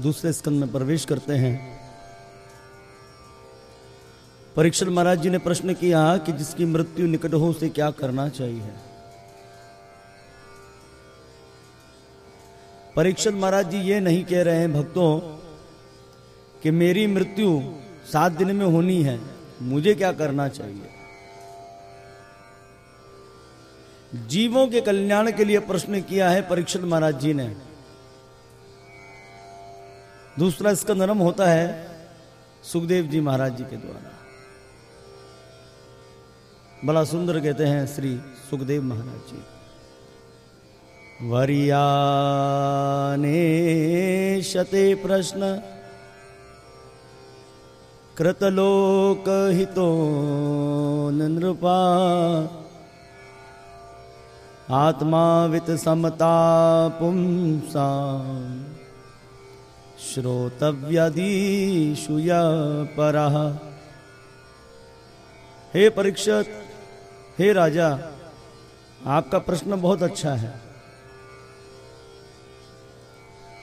दूसरे स्कंद में प्रवेश करते हैं। परीक्षण महाराज जी ने प्रश्न किया कि जिसकी मृत्यु निकट हो उसे क्या करना चाहिए? परीक्षण महाराज जी ये नहीं कह रहे हैं, भक्तों, कि मेरी मृत्यु सात दिन में होनी है, मुझे क्या करना चाहिए? जीवों के कल्याण के लिए प्रश्न किया है परीक्षण महाराज जी ने। दूसरा इसका नरम होता है सुखदेव जी महाराज जी के द्वारा। बड़ा सुंदर कहते हैं श्री सुखदेव महाराज जी। वरियाने शते प्रश्न, कृतलोक हितो नृपा आत्मा वित समता पुंसा श्रोतव्यदीशुय पर। हे परीक्षत हे राजा, आपका प्रश्न बहुत अच्छा है।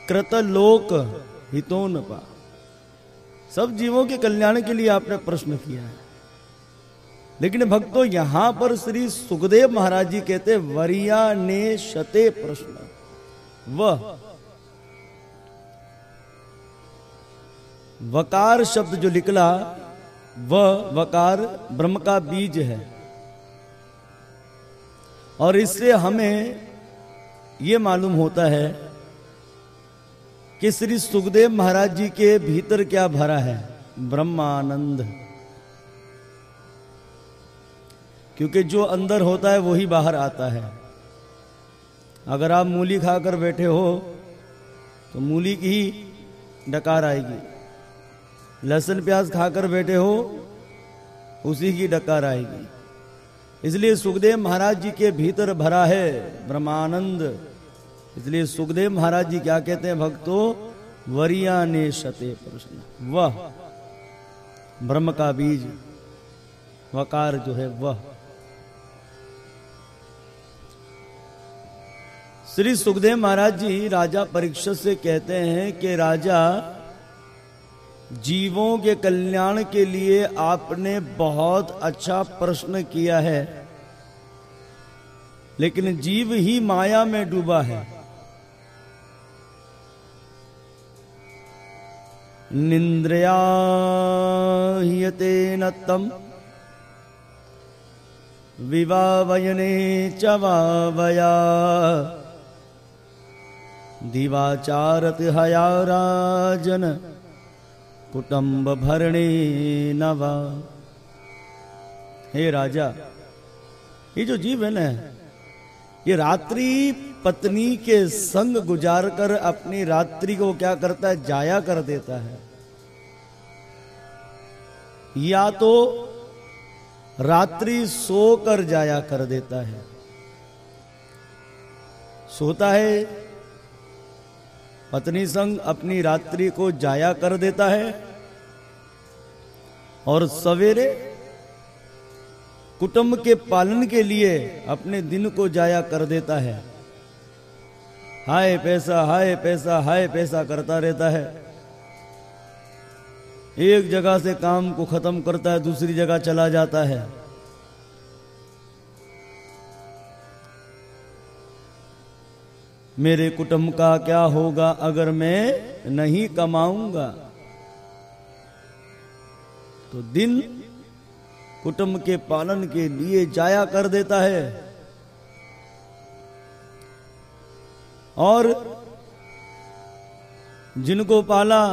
कृतलोक हितोन पा सब जीवों के कल्याण के लिए आपने प्रश्न किया है। लेकिन भक्तों, यहाँ पर श्री सुखदेव महाराज जी कहते, वरिया ने शते प्रश्न। वह वकार शब्द जो निकला, वह वकार ब्रह्म का बीज है। और इससे हमें यह मालूम होता है कि श्री सुखदेव महाराज जी के भीतर क्या भरा है? ब्रह्मानंद। क्योंकि जो अंदर होता है, वही बाहर आता है। अगर आप मूली खाकर बैठे हो तो मूली की ही डकार आएगी। लहसुन प्याज खाकर बैठे हो, उसी की डकार आएगी। इसलिए सुखदेव महाराज जी के भीतर भरा है ब्रह्मानंद। इसलिए सुखदेव महाराज जी क्या कहते हैं भक्तों? वरिया ने शते प्रश्न। वह ब्रह्म का बीज, वकार जो है वह। श्री सुखदेव महाराज जी राजा परीक्षित से कहते हैं कि राजा जीवों के कल्याण के लिए आपने बहुत अच्छा प्रश्न किया है। लेकिन जीव ही माया में डूबा है। निंद्रयाते नत्तम विवावयने च वावया। दिवाचारत हया राजन। कुटुंब भरणे नवा। हे राजा, ये जो जीव है ना ये रात्रि पत्नी के संग गुजार कर अपनी रात्रि को क्या करता है? जाया कर देता है। या तो रात्रि सोकर जाया कर देता है। सोता है, पत्नी संग अपनी रात्रि को जाया कर देता है और सवेरे कुटुंब के पालन के लिए अपने दिन को जाया कर देता है। हाय पैसा हाय पैसा हाय पैसा करता रहता है। एक जगह से काम को खत्म करता है, दूसरी जगह चला जाता है। मेरे कुटुंब का क्या होगा अगर मैं नहीं कमाऊँगा? तो दिन कुटुंब के पालन के लिए जाया कर देता है। और जिनको पाला,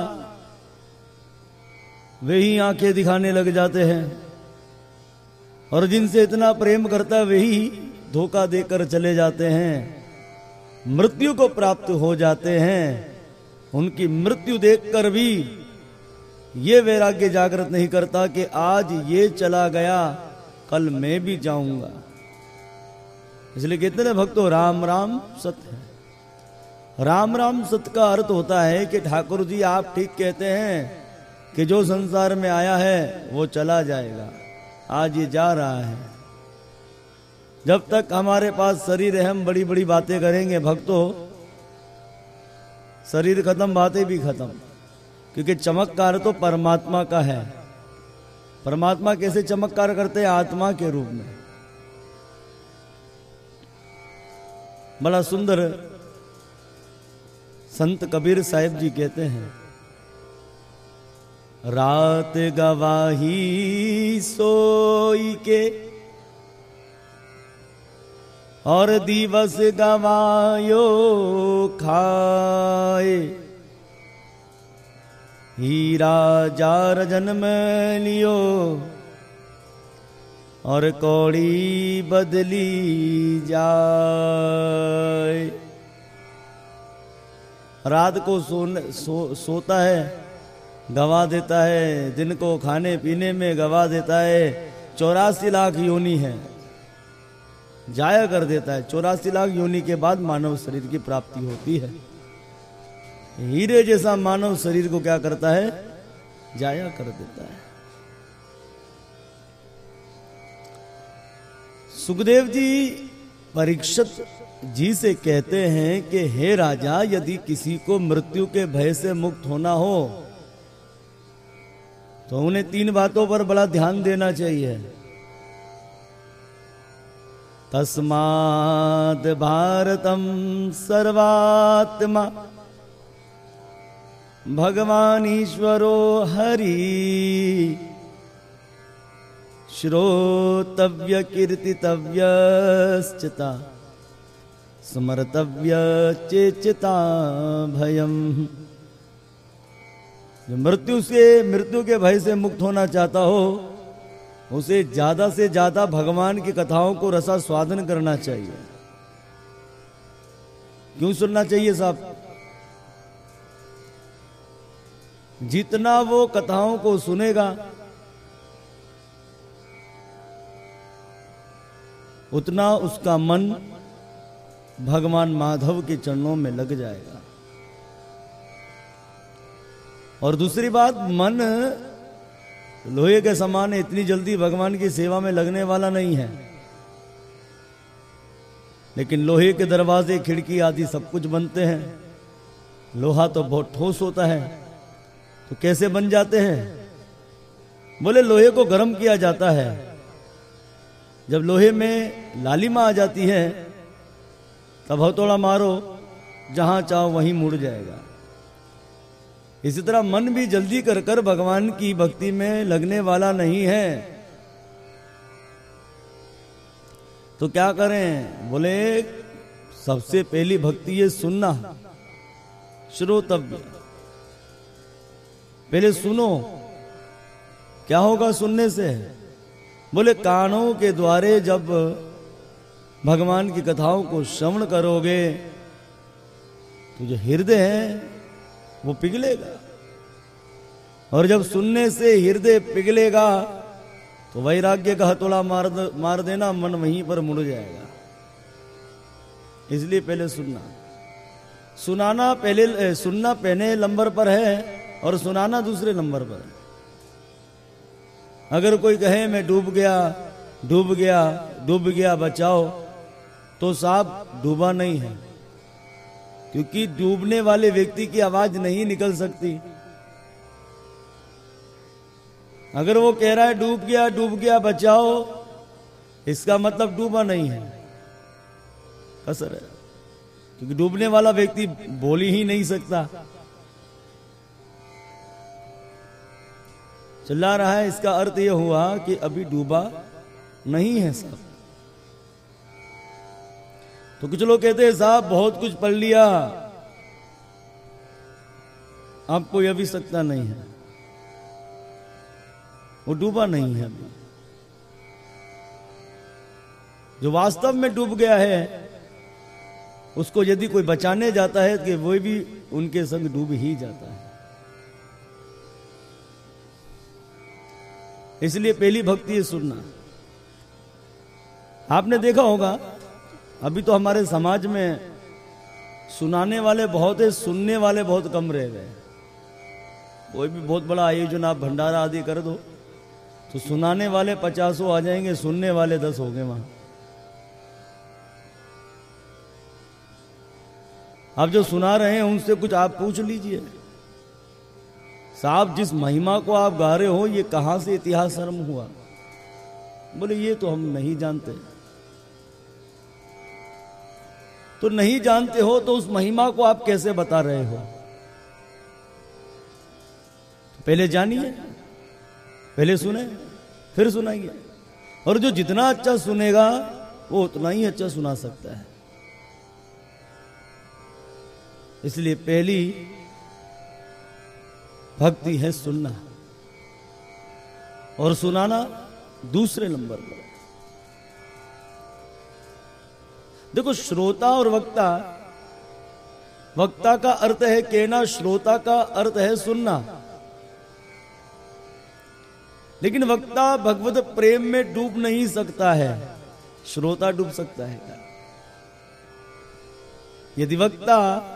वे ही आँखें दिखाने लग जाते हैं। और जिनसे इतना प्रेम करता है वही धोखा देकर चले जाते हैं। मृत्यु को प्राप्त हो जाते हैं। उनकी मृत्यु देखकर भी ये वैराग्य जागृत नहीं करता कि आज ये चला गया, कल मैं भी जाऊँगा। इसलिए कितने भक्तों, राम राम सत्य है। राम राम सत्य का अर्थ होता है कि ठाकुर जी, आप ठीक कहते हैं कि जो संसार में आया है, वो चला जाएगा। आज ये जा रहा है। जब तक हमारे पास शरीर है, हम बड़ी बड़ी बातें करेंगे, भक्तों, शरीर खत्म, बातें भी खत्म। क्योंकि चमत्कार तो परमात्मा का है। परमात्मा कैसे चमत्कार करते हैं? आत्मा के रूप में। बड़ा सुंदर संत कबीर साहिब जी कहते हैं, रात गवाही सोई के और दिवस गवायो खाए। हीरा जार जन्म लियो और कौड़ी बदली जाए। रात को सोने सो, सोता है गवा देता है दिन को खाने पीने में गवा देता है चौरासी लाख योनि है। जाया कर देता है चौरासी लाख योनि के बाद मानव शरीर की प्राप्ति होती है। हीरे जैसा मानव शरीर को क्या करता है? जाया कर देता है। सुखदेव जी, परीक्षित जी से कहते हैं कि, हे राजा, यदि किसी को मृत्यु के भय से मुक्त होना हो तो उन्हें तीन बातों पर बड़ा ध्यान देना चाहिए। तस्माद भारतम सर्वात्मा भगवान ईश्वरो हरि। स्मर्तव्य चेचिता भयम जो मृत्यु से मृत्यु के भय से मुक्त होना चाहता हो, उसे ज़्यादा से ज़्यादा भगवान की कथाओं को रसा स्वादन करना चाहिए। क्यों सुनना चाहिए साहब? जितना वो कथाओं को सुनेगा, उतना उसका मन भगवान माधव के चरणों में लग जाएगा। और दूसरी बात, मन लोहे के समान इतनी जल्दी भगवान की सेवा में लगने वाला नहीं है। लेकिन लोहे के दरवाजे, खिड़की आदि सब कुछ बनते हैं। लोहा तो बहुत ठोस होता है। तो कैसे बन जाते हैं? बोले, लोहे को गर्म किया जाता है। जब लोहे में लालिमा आ जाती है, तब हथौड़ा मारो, जहाँ चाहो वहीं मुड़ जाएगा। इसी तरह मन भी जल्दी कर कर भगवान की भक्ति में लगने वाला नहीं है। तो क्या करें? बोले, सबसे पहली भक्ति ये सुनना, श्रोतव्य। पहले सुनो। क्या होगा सुनने से? बोले, कानों के द्वारे जब भगवान की कथाओं को श्रवण करोगे तो जो हृदय है, वो पिघलेगा। और जब सुनने से हृदय पिघलेगा तो वैराग्य का हथौड़ा मार मार देना, मन वहीं पर मुड़ जाएगा। इसलिए पहले सुनना। सुनाना पहले, सुनना पहले नंबर पर है। और सुनाना दूसरे नंबर पर। अगर कोई कहे, मैं डूब गया डूब गया डूब गया, बचाओ तो साहब, डूबा नहीं है। क्योंकि डूबने वाले व्यक्ति की आवाज़ नहीं निकल सकती। अगर वो कह रहा है, डूब गया डूब गया, बचाओ, इसका मतलब डूबा नहीं है। कसर है। क्योंकि डूबने वाला व्यक्ति बोली ही नहीं सकता। चिल्ला रहा है, इसका अर्थ यह हुआ कि अभी डूबा नहीं है सब। तो कुछ लोग कहते हैं, साहब, बहुत कुछ पढ़ लिया, आपको कोई अभी सकता नहीं है। वो डूबा नहीं है अभी। जो वास्तव में डूब गया है, उसको यदि कोई बचाने जाता है कि वो भी उनके संग डूब ही जाता है। इसलिए पहली भक्ति है सुनना। आपने देखा होगा, अभी तो हमारे समाज में सुनाने वाले बहुत है, सुनने वाले बहुत कम रह गए। कोई भी बहुत बड़ा आयोजन, आप भंडारा आदि कर दो तो सुनाने वाले पचासों आ जाएँगे, सुनने वाले दस हो गए वहाँ। आप जो सुना रहे हैं, उनसे कुछ आप पूछ लीजिए। साहब, जिस महिमा को आप गा रहे हो, ये कहाँ से इतिहास शर्म हुआ? बोले, ये तो हम नहीं जानते। तो नहीं जानते हो तो उस महिमा को आप कैसे बता रहे हो? तो पहले जानिए, पहले सुने, फिर सुनाइए। और जो जितना अच्छा सुनेगा, वो उतना ही अच्छा सुना सकता है। इसलिए पहली भक्ति है सुनना। और सुनाना दूसरे नंबर पर। देखो, श्रोता और वक्ता वक्ता का अर्थ है कहना, श्रोता का अर्थ है सुनना। लेकिन वक्ता भगवत प्रेम में डूब नहीं सकता है। श्रोता डूब सकता है यदि वक्ता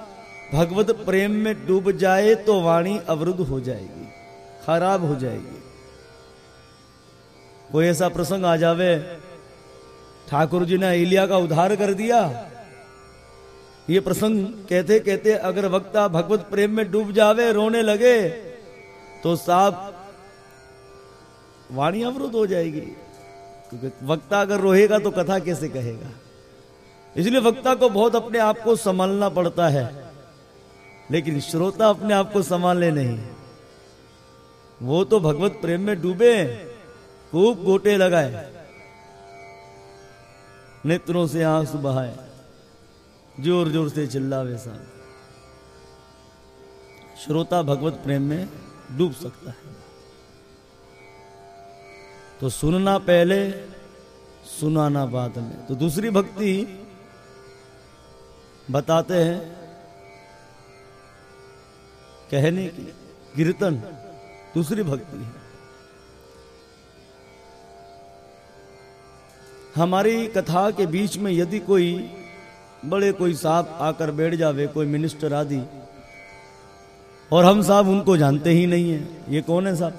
भगवत प्रेम में डूब जाए तो वाणी अवरुद्ध हो जाएगी, खराब हो जाएगी। कोई ऐसा प्रसंग आ जावे ठाकुर जी ने इलिया का उद्धार कर दिया। ये प्रसंग कहते कहते अगर वक्ता भगवत प्रेम में डूब जावे, रोने लगे तो साहब वाणी अवरुद्ध हो जाएगी। क्योंकि वक्ता अगर रोएगा तो कथा कैसे कहेगा? इसलिए वक्ता को बहुत अपने आप को संभालना पड़ता है। लेकिन श्रोता अपने आप को संभाले नहीं। वो तो भगवत प्रेम में डूबे, खूब गोटे लगाए, नेत्रों से आँसू बहाए ज़ोर ज़ोर से चिल्लावे साहब श्रोता भगवत प्रेम में डूब सकता है। तो सुनना पहले, सुनाना बाद में। तो दूसरी भक्ति बताते हैं कहने की, कीर्तन दूसरी भक्ति है। हमारी कथा के बीच में यदि कोई बड़े कोई साहब आकर बैठ जावे, कोई मिनिस्टर आदि, और हम साहब उनको जानते ही नहीं है, ये कौन है साहब?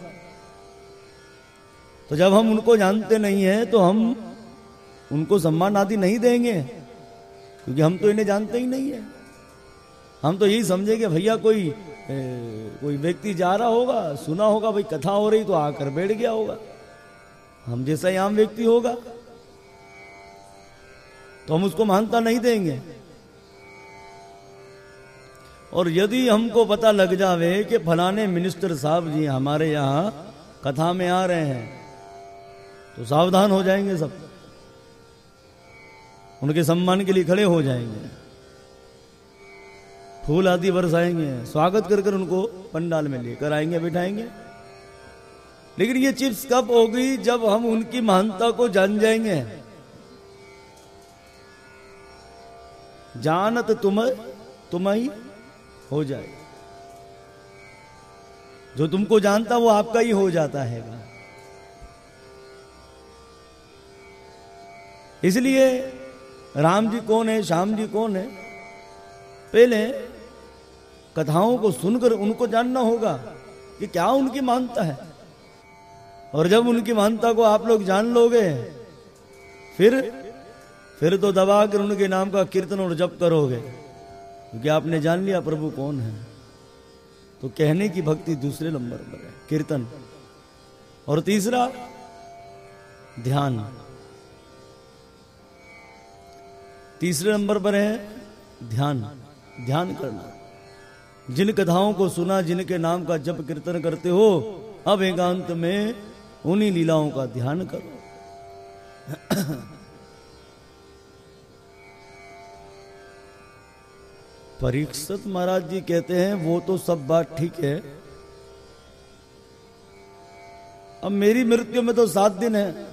तो जब हम उनको जानते नहीं है तो हम उनको सम्मान आदि नहीं देंगे, क्योंकि हम तो इन्हें जानते ही नहीं है। हम तो यही समझेंगे, भैया, कोई कोई व्यक्ति जा रहा होगा, सुना होगा, भाई कथा हो रही तो आकर बैठ गया होगा। हम जैसा ही आम व्यक्ति होगा। तो हम उसको मानता नहीं देंगे। और यदि हमको पता लग जावे कि फलाने मिनिस्टर साहब जी हमारे यहाँ कथा में आ रहे हैं तो सावधान हो जाएँगे सब। उनके सम्मान के लिए खड़े हो जाएँगे। फूल आदि बरसाएँगे, स्वागत कर कर उनको पंडाल में लेकर आएँगे, बिठाएँगे। लेकिन ये चिप्स कब होगी जब हम उनकी महानता को जान जाएँगे? जानत तुम तुम ही हो जाए। जो तुमको जानता वो आपका ही हो जाता है। इसलिए राम जी कौन है, श्याम जी कौन है? पहले कथाओं को सुनकर उनको जानना होगा कि क्या उनकी मानता है। और जब उनकी मानता को आप लोग जान लोगे, फिर फिर तो दबा कर उनके नाम का कीर्तन और जप करोगे, क्योंकि आपने जान लिया प्रभु कौन है। तो कहने की भक्ति दूसरे नंबर पर है, कीर्तन। और तीसरा, ध्यान। तीसरे नंबर पर है, ध्यान। ध्यान करना। जिन कथाओं को सुना, जिनके नाम का जप कीर्तन करते हो, अब एकांत में उन्हीं लीलाओं का ध्यान करो। परीक्षित महाराज जी कहते हैं, वो तो सब बात ठीक है। अब मेरी मृत्यु में तो सात दिन है।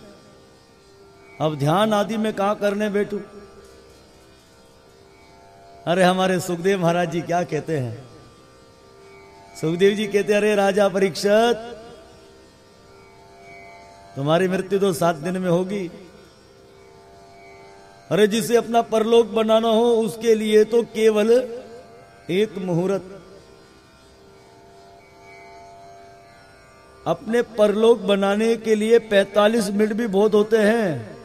अब ध्यान आदि में कहा करने बैठू? अरे हमारे सुखदेव महाराज जी क्या कहते हैं? सुखदेव जी कहते अरे राजा परीक्षित, तुम्हारी मृत्यु तो सात दिन में होगी। अरे जिसे अपना परलोक बनाना हो, उसके लिए तो केवल एक मुहूर्त। अपने परलोक बनाने के लिए 45 मिनट भी बहुत होते हैं।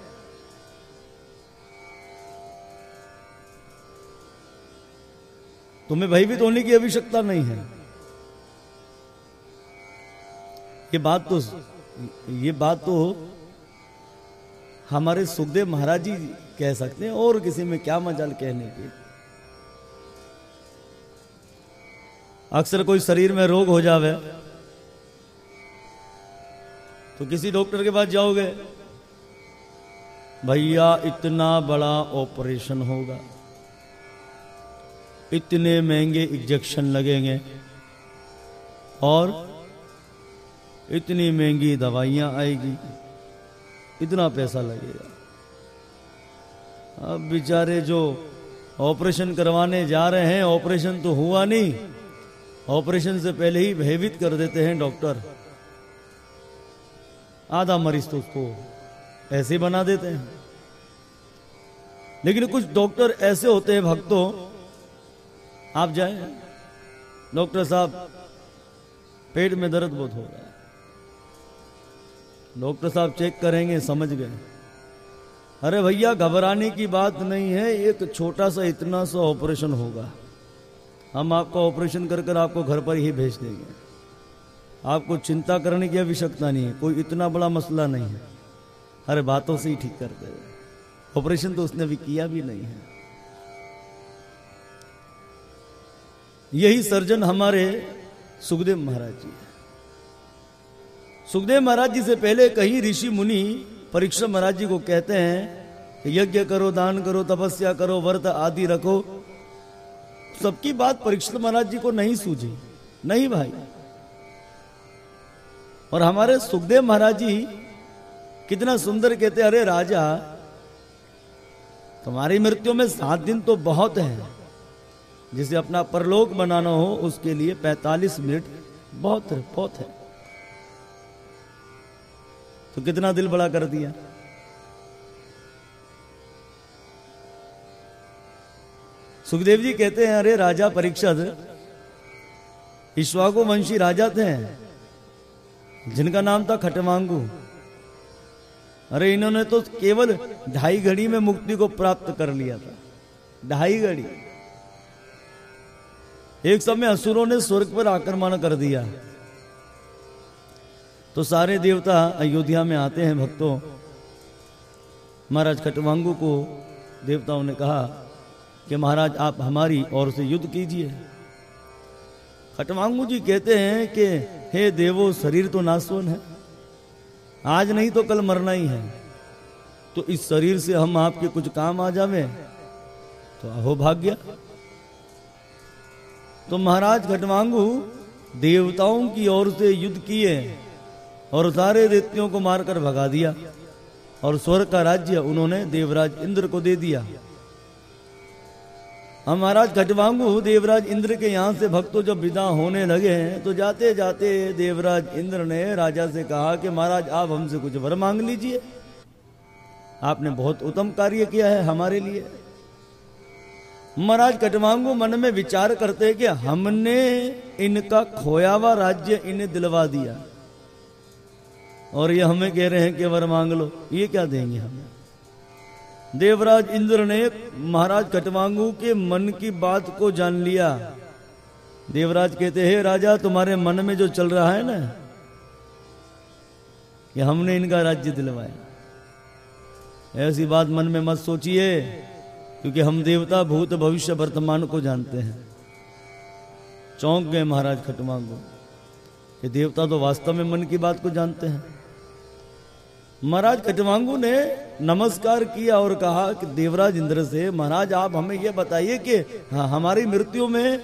तुम्हें भयभीत होने की आवश्यकता नहीं है। ये बात तो ये बात तो हमारे सुखदेव महाराज जी कह सकते हैं, और किसी में क्या मजाल कहने की। अक्सर कोई शरीर में रोग हो जावे तो किसी डॉक्टर के पास जाओगे, भैया, इतना बड़ा ऑपरेशन होगा, इतने महँगे इंजेक्शन लगेंगे, और इतनी महँगी दवाइयाँ आएगी, इतना पैसा लगेगा। अब बेचारे जो ऑपरेशन करवाने जा रहे हैं, ऑपरेशन तो हुआ नहीं। ऑपरेशन से पहले ही भयभीत कर देते हैं डॉक्टर। आधा मरीज़ तो उसको ऐसे बना देते हैं। लेकिन कुछ डॉक्टर ऐसे होते हैं भक्तों, आप जाए। डॉक्टर साहब, पेट में दर्द बहुत हो रहा है। डॉक्टर साहब चेक करेंगे, समझ गए। अरे भैया, घबराने की बात नहीं है, एक छोटा सा इतना सा ऑपरेशन होगा। हम आपका ऑपरेशन कर कर आपको घर पर ही भेज देंगे। आपको चिंता करने की आवश्यकता नहीं है, कोई इतना बड़ा मसला नहीं है। अरे बातों से ही ठीक कर दे ऑपरेशन तो उसने अभी किया भी नहीं है। यही सर्जन हमारे सुखदेव महाराज जी है। सुखदेव महाराज जी से पहले कई ऋषि मुनि परीक्षा महाराज जी को कहते हैं कि यज्ञ करो, दान करो, तपस्या करो, व्रत आदि रखो। सबकी बात परीक्षा महाराज जी को नहीं सूझी। नहीं भाई। और हमारे सुखदेव महाराज जी कितना सुंदर कहते अरे राजा, तुम्हारी मृत्यु में सात दिन तो बहुत है। जिसे अपना परलोक बनाना हो, उसके लिए 45 मिनट बहुत बहुत है। तो कितना दिल बड़ा कर दिया। सुखदेव जी कहते हैं, अरे राजा परीक्षद ईश्वाको वंशी राजा थे, जिनका नाम था खटमांगू अरे इन्होंने तो केवल ढाई घड़ी में मुक्ति को प्राप्त कर लिया था। ढाई घड़ी। एक समय असुरों ने स्वर्ग पर आक्रमण कर दिया। तो सारे देवता अयोध्या में आते हैं भक्तों। महाराज खटवांगू को देवताओं ने कहा कि महाराज, आप हमारी ओर से युद्ध कीजिए। खटवांगू जी कहते हैं कि, हे देवो, शरीर तो नासवन है। आज नहीं तो कल मरना ही है। तो इस शरीर से हम आपके कुछ काम आ जावे। तो अहो भाग्य। तो महाराज खटवांगू देवताओं की ओर से युद्ध किए। और सारे दैत्यों को मारकर भगा दिया। और स्वर्ग का राज्य उन्होंने देवराज इंद्र को दे दिया। हम महाराज, खटवांगू, देवराज इंद्र के यहाँ से भक्तों जब विदा होने लगे हैं तो जाते जाते देवराज इंद्र ने राजा से कहा कि महाराज, आप हमसे कुछ वर मांग लीजिए। आपने बहुत उत्तम कार्य किया है हमारे लिए। महाराज कटवांगू मन में विचार करते कि हमने इनका खोया हुआ राज्य इन्हें दिलवा दिया। और ये हमें कह रहे हैं कि वर मांग लो, ये क्या देंगे हम? देवराज इंद्र ने महाराज कटवांगू के मन की बात को जान लिया। देवराज कहते, हैं राजा, तुम्हारे मन में जो चल रहा है ना, कि हमने इनका राज्य दिलवाया। ऐसी बात मन में मत सोचिए, क्योंकि हम देवता भूत भविष्य वर्तमान को जानते हैं। चौंक गए महाराज खटवांगू कि देवता तो वास्तव में मन की बात को जानते हैं। महाराज कटवांगू ने नमस्कार किया और कहा कि देवराज इंद्र से महाराज आप हमें यह बताइए कि हाँ, हमारी मृत्यु में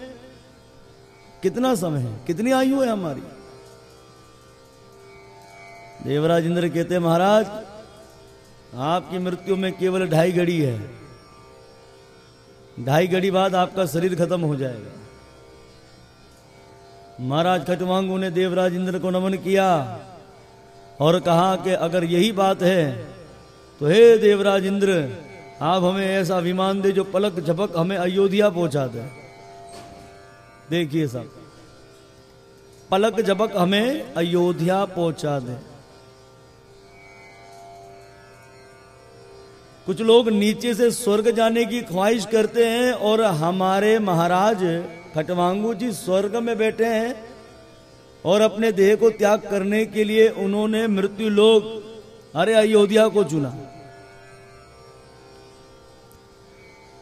कितना समय है? कितनी आयु है हमारी? देवराज इंद्र कहते महाराज आपकी मृत्यु में केवल ढाई घड़ी है। ढाई घड़ी बाद आपका शरीर खत्म हो जाएगा। महाराज खटवांगू ने देवराज इंद्र को नमन किया। और कहा कि अगर यही बात है तो हे देवराज इंद्र आप हमें ऐसा विमान दे जो पलक झपक हमें अयोध्या पहुँचा दे। देखिए साहब, पलक झपक हमें अयोध्या पहुँचा दे। कुछ लोग नीचे से स्वर्ग जाने की ख्वाहिश करते हैं और हमारे महाराज खटवांगू जी स्वर्ग में बैठे हैं और अपने देह को त्याग करने के लिए उन्होंने मृत्यु लोग अरे अयोध्या को चुना।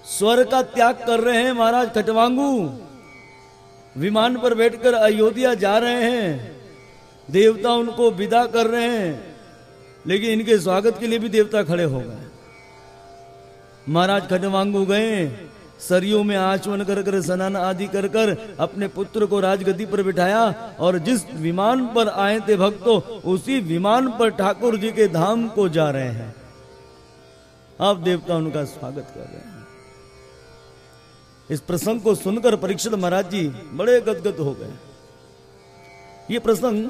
स्वर का त्याग कर रहे हैं महाराज खटवांगू विमान पर बैठकर अयोध्या जा रहे हैं। देवता उनको विदा कर रहे हैं, लेकिन इनके स्वागत के लिए भी देवता खड़े हो गए। महाराज खटवांगू गए। सरयू में आचमन कर कर, स्नान आदि कर कर अपने पुत्र को राजगद्दी पर बिठाया और जिस विमान पर आए थे भक्तों, उसी विमान पर ठाकुर जी के धाम को जा रहे हैं। अब देवता उनका स्वागत कर रहे हैं। इस प्रसंग को सुनकर परीक्षित महाराज जी बड़े गदगद हो गए। ये प्रसंग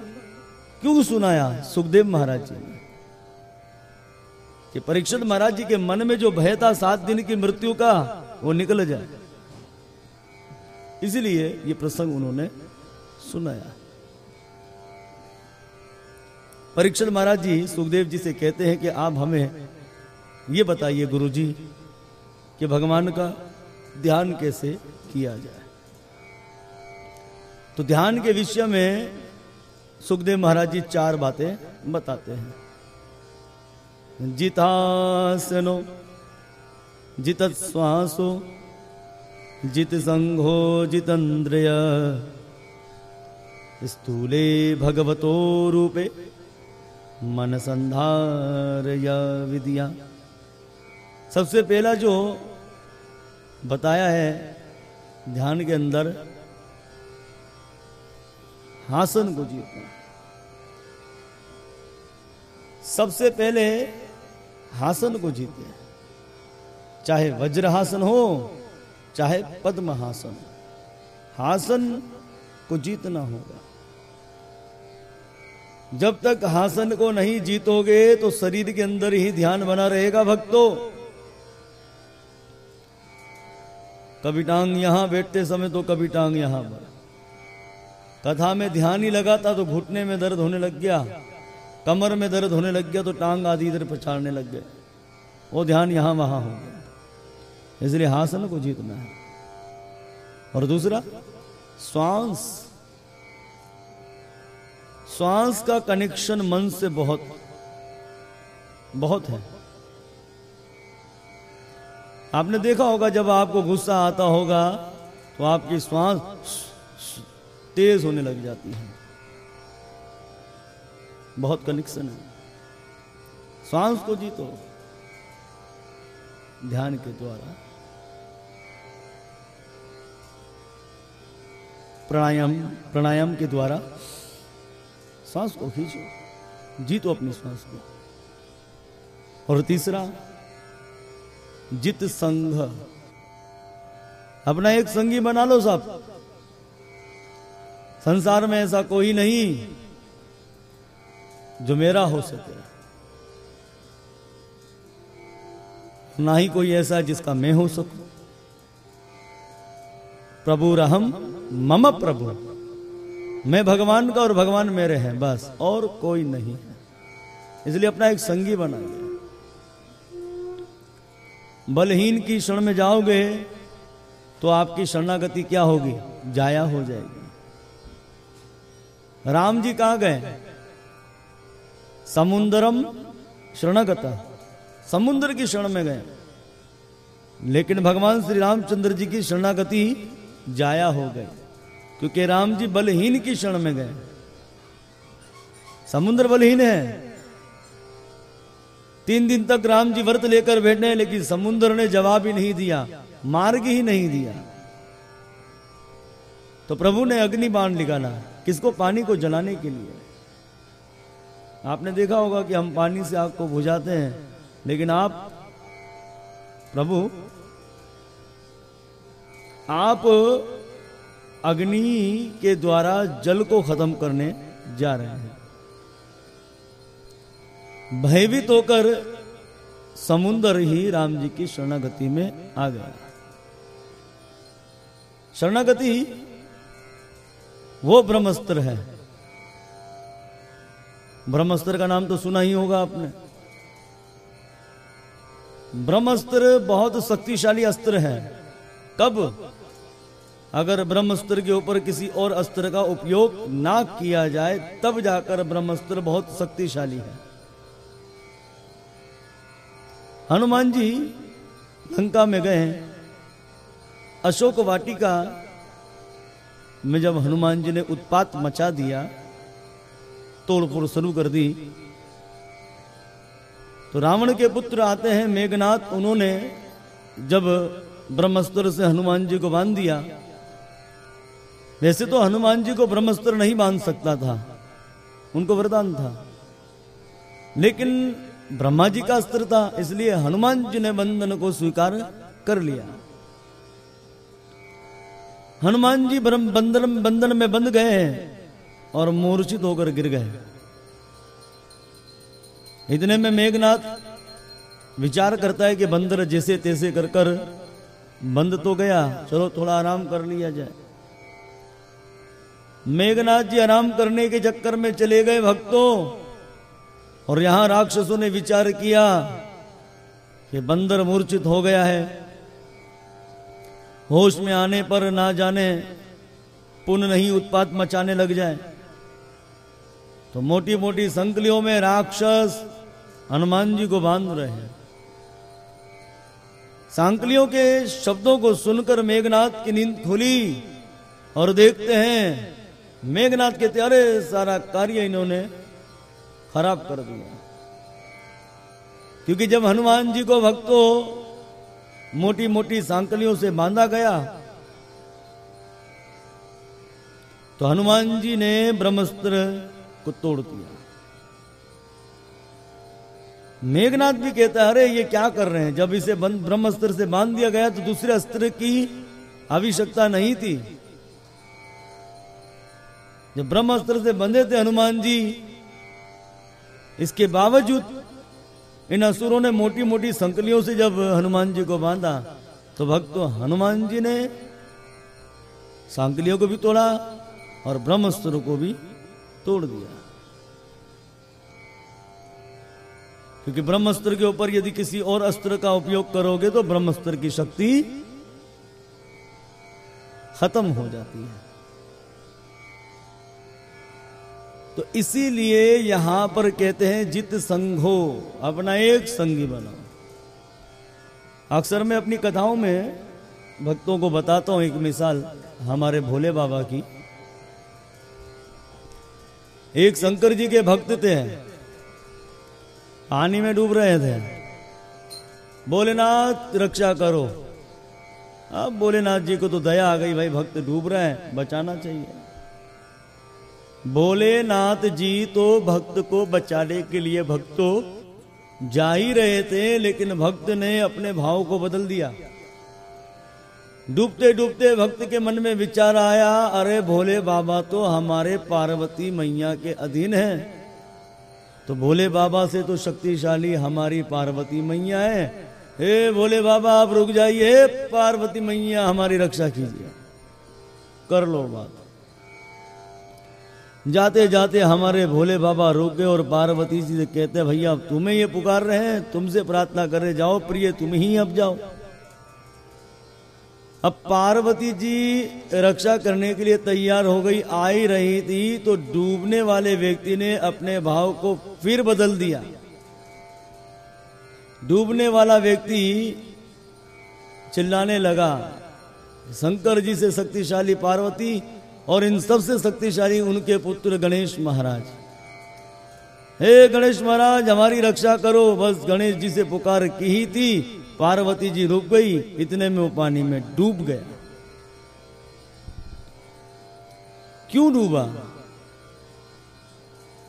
क्यों सुनाया सुखदेव महाराज जी ने? कि परीक्षित महाराज जी के मन में जो भय था सात दिन की मृत्यु का वो निकल जाए। इसलिए ये प्रसंग उन्होंने सुनाया। परीक्षित महाराज जी सुखदेव जी से कहते हैं कि आप हमें ये बताइए गुरु जी कि भगवान का ध्यान कैसे किया जाए। तो ध्यान के विषय में सुखदेव महाराज जी चार बातें बताते हैं। जितासनो जित श्वासो जित संघो जितंद्रिय स्थूले भगवतो रूपे मन संधार या विद्या। सबसे पहला जो बताया है, ध्यान के अंदर, हासन को जीतना सबसे पहले हासन को जीते चाहे वज्रहासन हो, चाहे पद्महासन हासन को जीतना होगा। जब तक हासन को नहीं जीतोगे तो शरीर के अंदर ही ध्यान बना रहेगा भक्तों। कभी टांग यहाँ बैठते समय तो कभी टांग यहाँ पर। कथा में ध्यान ही लगाता तो घुटने में दर्द होने लग गया, कमर में दर्द होने लग गया तो टांग आदि इधर पछाड़ने लग गए। वो ध्यान यहाँ वहाँ हो गया। इसलिए हासन को जीतना है। और दूसरा श्वास श्वास का कनेक्शन मन से बहुत बहुत है। आपने देखा होगा, जब आपको गुस्सा आता होगा तो आपकी श्वास तेज होने लग जाती है। बहुत कनेक्शन है। श्वास को जीतो। ध्यान के द्वारा। प्राणायाम प्राणायाम के द्वारा सांस को खींचो। जीतो अपनी सांस को। और तीसरा जित संघ अपना एक संगी बना लो सब संसार में ऐसा कोई नहीं जो मेरा हो सके। ना ही कोई ऐसा जिसका मैं हो सकूँ। प्रभु रहम। मम प्रभु, मैं भगवान का और भगवान मेरे हैं, बस, और कोई नहीं है। इसलिए अपना एक संगी बनाइए बलहीन की शरण में जाओगे तो आपकी शरणागति क्या होगी? जाया हो जाएगी। राम जी कहा गए? समुद्रम शरणगत। समुद्र की शरण में गए। लेकिन भगवान श्री रामचंद्र जी की शरणागति जाया हो गए, क्योंकि राम जी बलहीन की क्षण में गए। समुद्र बलहीन है। तीन दिन तक राम जी व्रत लेकर बैठे लेकिन समुद्र ने जवाब ही नहीं दिया, मार्ग ही नहीं दिया। तो प्रभु ने अग्नि बाण निकाला, किसको? पानी को जलाने के लिए। आपने देखा होगा कि हम पानी से आग को बुझाते हैं, लेकिन आप, प्रभु आप अग्नि के द्वारा जल को खत्म करने जा रहे हैं। भयभीत होकर समुद्र ही राम जी की शरणागति में आ गया। शरणागति वो ब्रह्मस्त्र है। ब्रह्मस्त्र का नाम तो सुना ही होगा आपने। ब्रह्मस्त्र बहुत शक्तिशाली अस्त्र है। कब? अगर ब्रह्मस्त्र के ऊपर किसी और अस्त्र का उपयोग ना किया जाए, तब जाकर ब्रह्मस्त्र बहुत शक्तिशाली है। हनुमान जी लंका में गए अशोक वाटिका में जब हनुमान जी ने उत्पात मचा दिया, तोड़फोड़ शुरू कर दी तो रावण के पुत्र आते हैं मेघनाथ। उन्होंने जब ब्रह्मस्त्र से हनुमान जी को बाँध दिया। वैसे तो हनुमान जी को ब्रह्मस्त्र नहीं बाँध सकता था। उनको वरदान था। लेकिन ब्रह्मा जी का अस्त्र था, इसलिए हनुमान जी ने बंधन को स्वीकार कर लिया। हनुमान जी ब्रह्म बंधन बंधन में बंध गए और मूर्छित होकर गिर गए। इतने में मेघनाथ विचार करता है कि बंदर जैसे तैसे कर कर बंद तो गया। चलो थोड़ा आराम कर लिया जाए। मेघनाथ जी आराम करने के चक्कर में चले गए भक्तों। और यहाँ राक्षसों ने विचार किया कि बंदर मूर्छित हो गया है। होश में आने पर ना जाने पुण्य नहीं उत्पात मचाने लग जाए। तो मोटी मोटी संकलियों में राक्षस हनुमान जी को बाँध रहे हैं। सांकलियों के शब्दों को सुनकर मेघनाथ की नींद खुली और देखते हैं, मेघनाथ के त्यारे सारा कार्य इन्होंने खराब कर दिया। क्योंकि जब हनुमान जी को भक्तों मोटी मोटी सांकलियों से बांधा गया तो हनुमान जी ने ब्रह्मस्त्र को तोड़ दिया। मेघनाथ भी कहता है, अरे, ये क्या कर रहे हैं? जब इसे ब्रह्मस्त्र से बाँध दिया गया तो दूसरे अस्त्र की आवश्यकता नहीं थी। जब ब्रह्मस्त्र से बंधे थे हनुमान जी, इसके बावजूद इन असुरों ने मोटी मोटी संकलियों से जब हनुमान जी को बांधा तो भक्त हनुमान जी ने सांकलियों को भी तोड़ा और ब्रह्मस्त्र को भी तोड़ दिया। क्योंकि ब्रह्मस्त्र के ऊपर यदि किसी और अस्त्र का उपयोग करोगे तो ब्रह्मस्त्र की शक्ति खत्म हो जाती है। तो इसीलिए यहाँ पर कहते हैं, जित संघो, अपना एक संगी बनाओ अक्सर मैं अपनी कथाओं में भक्तों को बताता हूँ, एक मिसाल हमारे भोले बाबा की। एक शंकर जी के भक्त थे। पानी में डूब रहे थे। भोलेनाथ, रक्षा करो। अब भोलेनाथ जी को तो दया आ गई, भाई, भक्त डूब रहे हैं, बचाना चाहिए। भोलेनाथ जी तो भक्त को बचाने के लिए भक्तों जा ही रहे थे, लेकिन भक्त ने अपने भाव को बदल दिया। डूबते डूबते भक्त के मन में विचार आया, अरे भोले बाबा तो हमारे पार्वती मैया के अधीन है। तो भोले बाबा से तो शक्तिशाली हमारी पार्वती मैया है। हे भोले बाबा, आप रुक जाइए। पार्वती मैया, हमारी रक्षा कीजिए। कर लो बात। जाते जाते हमारे भोले बाबा रुक और पार्वती जी से कहते भैया, तुम्हें ये पुकार रहे हैं। तुमसे प्रार्थना करे, जाओ, प्रिय, तुम ही अब जाओ। अब पार्वती जी रक्षा करने के लिए तैयार हो गई, आ ही रही थी तो डूबने वाले व्यक्ति ने अपने भाव को फिर बदल दिया। डूबने वाला व्यक्ति चिल्लाने लगा, शंकर जी से शक्तिशाली पार्वती और इन सबसे शक्तिशाली उनके पुत्र गणेश महाराज। हे गणेश महाराज, हमारी रक्षा करो। बस गणेश जी से पुकार की ही थी। पार्वती जी रुक गई, इतने में वो पानी में डूब गया। क्यों डूबा?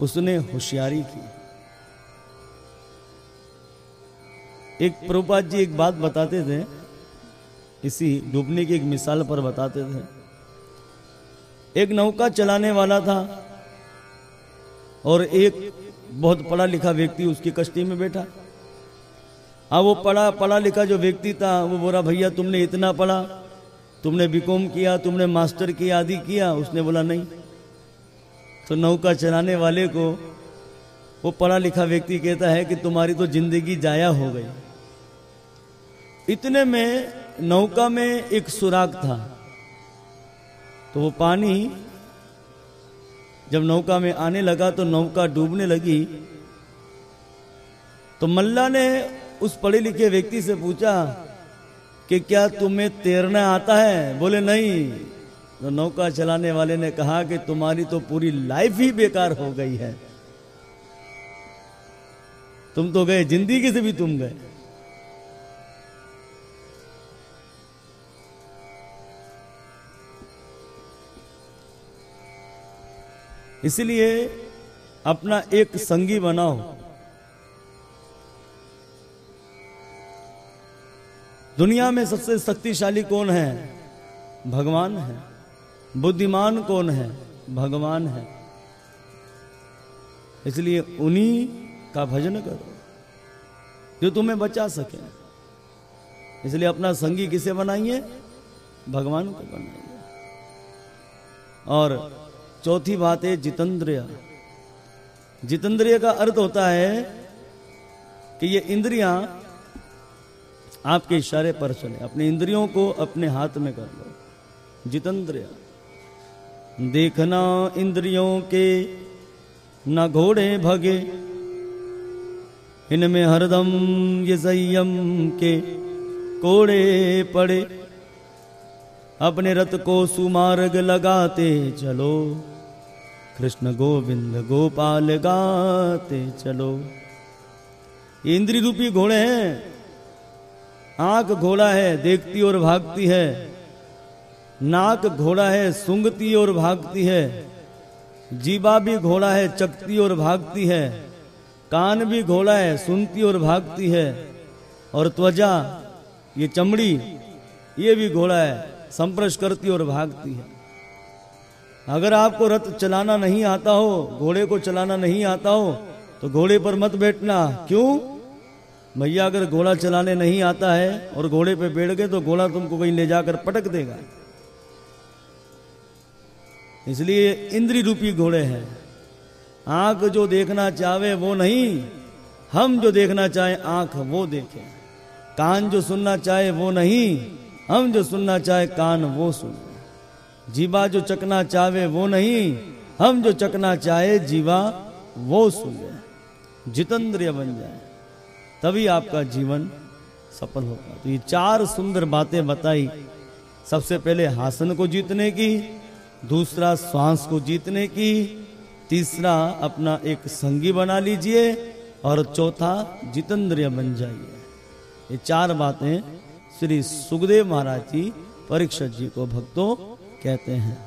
उसने होशियारी की। एक प्रभुपाद जी एक बात बताते थे, इसी डूबने की एक मिसाल पर बताते थे। एक नौका चलाने वाला था और एक बहुत पढ़ा लिखा व्यक्ति उसकी कश्ती में बैठा। अब वो पढ़ा पढ़ा लिखा जो व्यक्ति था, वो बोला, भैया, तुमने इतना पढ़ा, तुमने बीकॉम किया, तुमने मास्टर किया आदि किया। उसने बोला, नहीं। तो नौका चलाने वाले को, वो पढ़ा लिखा व्यक्ति कहता है कि तुम्हारी तो ज़िंदगी जाया हो गई। इतने में नौका में एक सुराग था। तो वो पानी, जब नौका में आने लगा तो नौका डूबने लगी। तो मल्ला ने उस पढ़े लिखे व्यक्ति से पूछा कि क्या तुम्हें तैरना आता है? बोले, नहीं। तो नौका चलाने वाले ने कहा कि तुम्हारी तो पूरी लाइफ ही बेकार हो गई है। तुम तो गए, ज़िंदगी से भी तुम गए। इसलिए अपना एक संगी बनाओ। दुनिया में सबसे शक्तिशाली कौन है? भगवान है। बुद्धिमान कौन है? भगवान है। इसलिए उन्हीं का भजन करो, जो तुम्हें बचा सके। इसलिए अपना संगी किसे बनाइए? भगवान को बनाइए। और चौथी बात है जितेंद्रिय। जितेंद्रिय का अर्थ होता है कि ये इंद्रियाँ आपके इशारे पर चले। अपने इंद्रियों को अपने हाथ में कर लो। जितेंद्रिय, देखना इंद्रियों के न घोड़े भगे, इनमें हरदम ये संयम के कोड़े पड़े। अपने रथ को सुमार्ग लगाते चलो। कृष्ण गोविंद गोपाल गाते चलो। इंद्री रूपी घोड़े हैं। आँख घोड़ा है, देखती और भागती है। नाक घोड़ा है, सूंघती और भागती है। जीवा भी घोड़ा है, चकती और भागती है। कान भी घोड़ा है, सुनती और भागती है। और त्वचा, ये चमड़ी, ये भी घोड़ा है, संप्रश करती और भागती है। अगर आपको रथ चलाना नहीं आता हो, घोड़े को चलाना नहीं आता हो तो घोड़े पर मत बैठना। क्यों? भैया, अगर घोड़ा चलाने नहीं आता है और घोड़े पे बैठ गए तो घोड़ा तुमको कहीं ले जाकर पटक देगा। इसलिए इंद्री रूपी घोड़े हैं। आँख जो देखना चाहे वो नहीं, हम जो देखना चाहे आँख वो देखे। कान जो सुनना चाहे वो नहीं, हम जो सुनना चाहे कान वो सुने। जीवा जो चकना चाहे वो नहीं, हम जो चकना चाहे जीवा वो सुने। जितेंद्रिय बन जाए। तभी आपका जीवन सफल होगा। तो ये चार सुंदर बातें बताई। सबसे पहले हासन को जीतने की, दूसरा श्वास को जीतने की, तीसरा अपना एक संगी बना लीजिए, और चौथा जितेंद्रिय बन जाइए। ये चार बातें श्री सुखदेव महाराज जी परीक्षा जी को भक्तों कहते हैं।